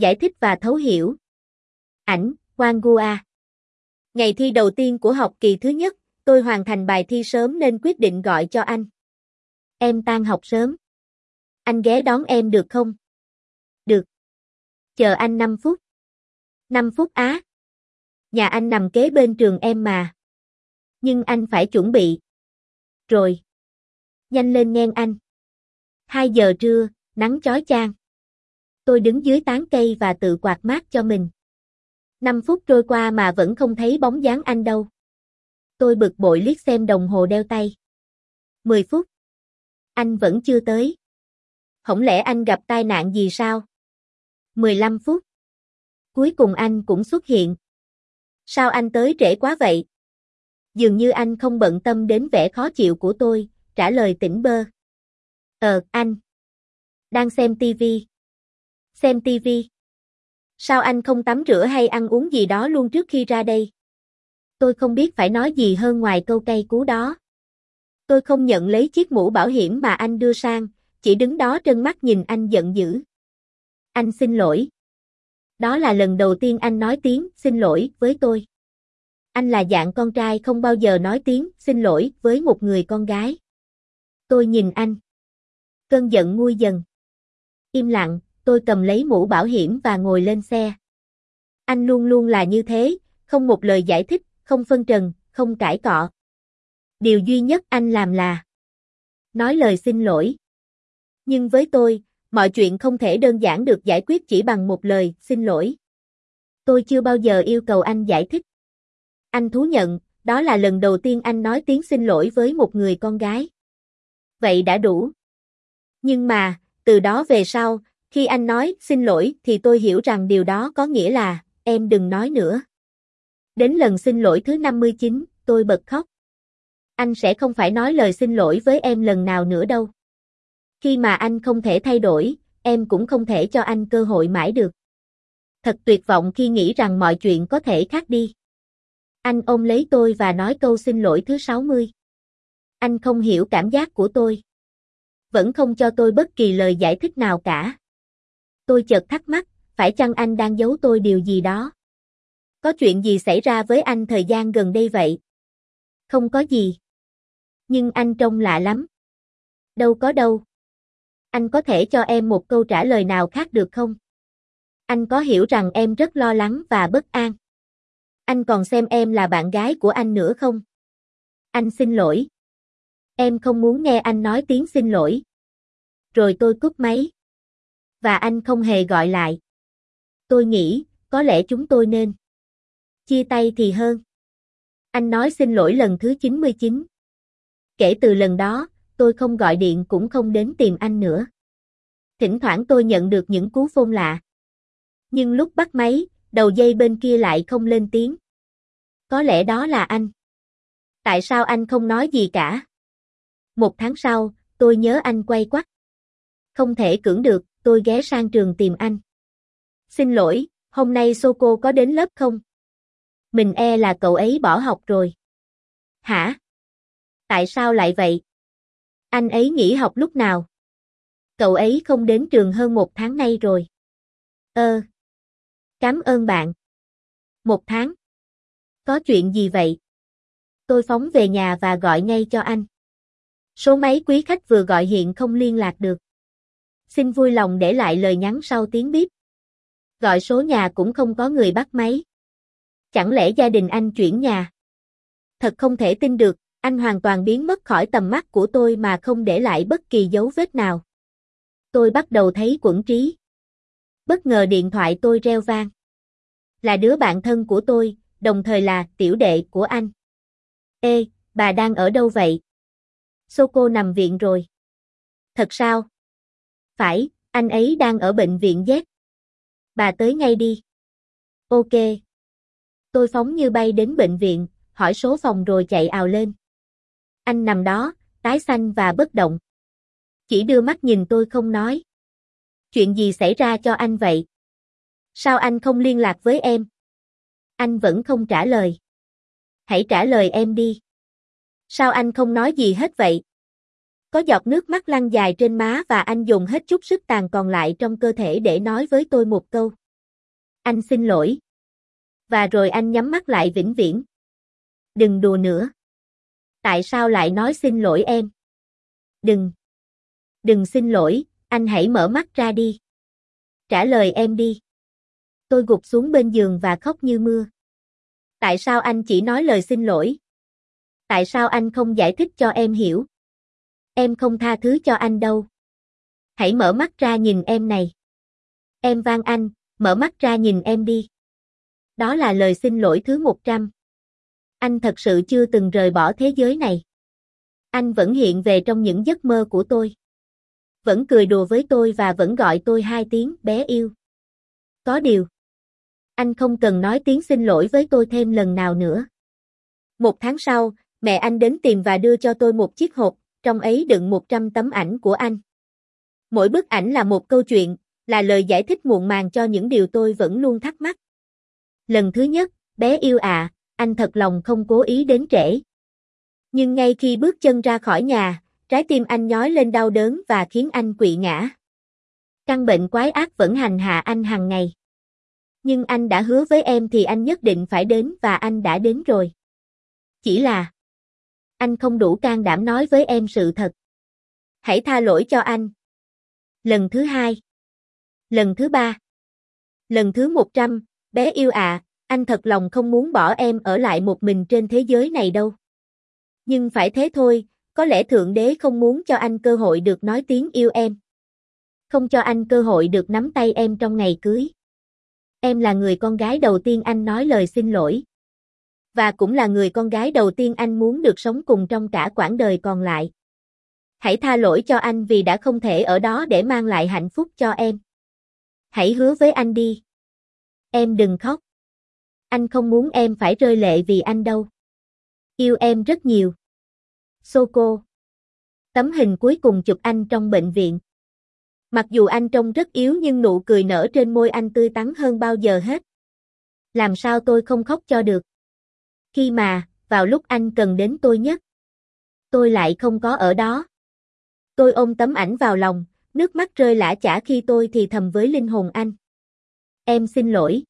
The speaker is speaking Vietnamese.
Giải thích và thấu hiểu. Ảnh, Quang Gua. Ngày thi đầu tiên của học kỳ thứ nhất, tôi hoàn thành bài thi sớm nên quyết định gọi cho anh. Em tan học sớm. Anh ghé đón em được không? Được. Chờ anh 5 phút. 5 phút á. Nhà anh nằm kế bên trường em mà. Nhưng anh phải chuẩn bị. Rồi. Nhanh lên nghe anh. 2 giờ trưa, nắng chói chang. Tôi đứng dưới tán cây và tự quạt mát cho mình. 5 phút trôi qua mà vẫn không thấy bóng dáng anh đâu. Tôi bực bội liếc xem đồng hồ đeo tay. 10 phút. Anh vẫn chưa tới. Không lẽ anh gặp tai nạn gì sao? 15 phút. Cuối cùng anh cũng xuất hiện. Sao anh tới trễ quá vậy? Dường như anh không bận tâm đến vẻ khó chịu của tôi, trả lời tỉnh bơ. Ờ, anh. Đang xem tivi. Xem tivi. Sao anh không tắm rửa hay ăn uống gì đó luôn trước khi ra đây? Tôi không biết phải nói gì hơn ngoài câu cây cú đó. Tôi không nhận lấy chiếc mũ bảo hiểm mà anh đưa sang, chỉ đứng đó trân mắt nhìn anh giận dữ. Anh xin lỗi. Đó là lần đầu tiên anh nói tiếng xin lỗi với tôi. Anh là dạng con trai không bao giờ nói tiếng xin lỗi với một người con gái. Tôi nhìn anh. Cơn giận nguôi dần. Im lặng, tôi cầm lấy mũ bảo hiểm và ngồi lên xe. Anh luôn luôn là như thế, không một lời giải thích, không phân trần, không cãi cọ. Điều duy nhất anh làm là nói lời xin lỗi. Nhưng với tôi, mọi chuyện không thể đơn giản được giải quyết chỉ bằng một lời xin lỗi. Tôi chưa bao giờ yêu cầu anh giải thích. Anh thú nhận, đó là lần đầu tiên anh nói tiếng xin lỗi với một người con gái. Vậy đã đủ. Nhưng mà, từ đó về sau, khi anh nói xin lỗi thì tôi hiểu rằng điều đó có nghĩa là, em đừng nói nữa. Đến lần xin lỗi thứ 59, tôi bật khóc. Anh sẽ không phải nói lời xin lỗi với em lần nào nữa đâu. Khi mà anh không thể thay đổi, em cũng không thể cho anh cơ hội mãi được. Thật tuyệt vọng khi nghĩ rằng mọi chuyện có thể khác đi. Anh ôm lấy tôi và nói câu xin lỗi thứ 60. Anh không hiểu cảm giác của tôi. Vẫn không cho tôi bất kỳ lời giải thích nào cả. Tôi chợt thắc mắc, phải chăng anh đang giấu tôi điều gì đó? Có chuyện gì xảy ra với anh thời gian gần đây vậy? Không có gì. Nhưng anh trông lạ lắm. Đâu có đâu. Anh có thể cho em một câu trả lời nào khác được không? Anh có hiểu rằng em rất lo lắng và bất an. Anh còn xem em là bạn gái của anh nữa không? Anh xin lỗi. Em không muốn nghe anh nói tiếng xin lỗi. Rồi tôi cúp máy. Và anh không hề gọi lại. Tôi nghĩ, có lẽ chúng tôi nên chia tay thì hơn. Anh nói xin lỗi lần thứ 99. Kể từ lần đó, tôi không gọi điện cũng không đến tìm anh nữa. Thỉnh thoảng tôi nhận được những cú phone lạ. Nhưng lúc bắt máy, đầu dây bên kia lại không lên tiếng. Có lẽ đó là anh. Tại sao anh không nói gì cả? Một tháng sau, tôi nhớ anh quay quắt. Không thể cưỡng được, tôi ghé sang trường tìm anh. Xin lỗi, hôm nay Soko có đến lớp không? Mình e là cậu ấy bỏ học rồi. Hả? Tại sao lại vậy? Anh ấy nghỉ học lúc nào? Cậu ấy không đến trường hơn một tháng nay rồi. Ơ. Cảm ơn bạn. Một tháng. Có chuyện gì vậy? Tôi phóng về nhà và gọi ngay cho anh. Số máy quý khách vừa gọi hiện không liên lạc được. Xin vui lòng để lại lời nhắn sau tiếng bíp. Gọi số nhà cũng không có người bắt máy. Chẳng lẽ gia đình anh chuyển nhà? Thật không thể tin được, anh hoàn toàn biến mất khỏi tầm mắt của tôi mà không để lại bất kỳ dấu vết nào. Tôi bắt đầu thấy quẩn trí. Bất ngờ điện thoại tôi reo vang. Là đứa bạn thân của tôi, đồng thời là tiểu đệ của anh. Ê, bà đang ở đâu vậy? Soko nằm viện rồi. Thật sao? Phải, anh ấy đang ở bệnh viện Z. Bà tới ngay đi. Ok. Tôi phóng như bay đến bệnh viện, hỏi số phòng rồi chạy ào lên. Anh nằm đó, tái xanh và bất động. Chỉ đưa mắt nhìn tôi không nói. Chuyện gì xảy ra cho anh vậy? Sao anh không liên lạc với em? Anh vẫn không trả lời. Hãy trả lời em đi. Sao anh không nói gì hết vậy? Có giọt nước mắt lăn dài trên má và anh dùng hết chút sức tàn còn lại trong cơ thể để nói với tôi một câu. Anh xin lỗi. Và rồi anh nhắm mắt lại vĩnh viễn. Đừng đùa nữa. Tại sao lại nói xin lỗi em? Đừng. Đừng xin lỗi, anh hãy mở mắt ra đi. Trả lời em đi. Tôi gục xuống bên giường và khóc như mưa. Tại sao anh chỉ nói lời xin lỗi? Tại sao anh không giải thích cho em hiểu? Em không tha thứ cho anh đâu. Hãy mở mắt ra nhìn em này. Em van anh, mở mắt ra nhìn em đi. Đó là lời xin lỗi thứ 100. Anh thật sự chưa từng rời bỏ thế giới này. Anh vẫn hiện về trong những giấc mơ của tôi. Vẫn cười đùa với tôi và vẫn gọi tôi hai tiếng bé yêu. Có điều. Anh không cần nói tiếng xin lỗi với tôi thêm lần nào nữa. Một tháng sau, mẹ anh đến tìm và đưa cho tôi một chiếc hộp, trong ấy đựng 100 tấm ảnh của anh. Mỗi bức ảnh là một câu chuyện, là lời giải thích muộn màng cho những điều tôi vẫn luôn thắc mắc. Lần thứ nhất, bé yêu à, anh thật lòng không cố ý đến trễ. Nhưng ngay khi bước chân ra khỏi nhà, trái tim anh nhói lên đau đớn và khiến anh quỵ ngã. Căn bệnh quái ác vẫn hành hạ anh hàng ngày. Nhưng anh đã hứa với em thì anh nhất định phải đến và anh đã đến rồi. Chỉ là anh không đủ can đảm nói với em sự thật. Hãy tha lỗi cho anh. Lần thứ hai. Lần thứ ba. Lần thứ một trăm, bé yêu ạ, à, anh thật lòng không muốn bỏ em ở lại một mình trên thế giới này đâu. Nhưng phải thế thôi, có lẽ Thượng Đế không muốn cho anh cơ hội được nói tiếng yêu em. Không cho anh cơ hội được nắm tay em trong ngày cưới. Em là người con gái đầu tiên anh nói lời xin lỗi. Và cũng là người con gái đầu tiên anh muốn được sống cùng trong cả quãng đời còn lại. Hãy tha lỗi cho anh vì đã không thể ở đó để mang lại hạnh phúc cho em. Hãy hứa với anh đi. Em đừng khóc. Anh không muốn em phải rơi lệ vì anh đâu. Yêu em rất nhiều. Soko. Tấm hình cuối cùng chụp anh trong bệnh viện. Mặc dù anh trông rất yếu nhưng nụ cười nở trên môi anh tươi tắn hơn bao giờ hết. Làm sao tôi không khóc cho được? Khi mà, vào lúc anh cần đến tôi nhất, tôi lại không có ở đó. Tôi ôm tấm ảnh vào lòng, nước mắt rơi lã chả khi tôi thì thầm với linh hồn anh. Em xin lỗi.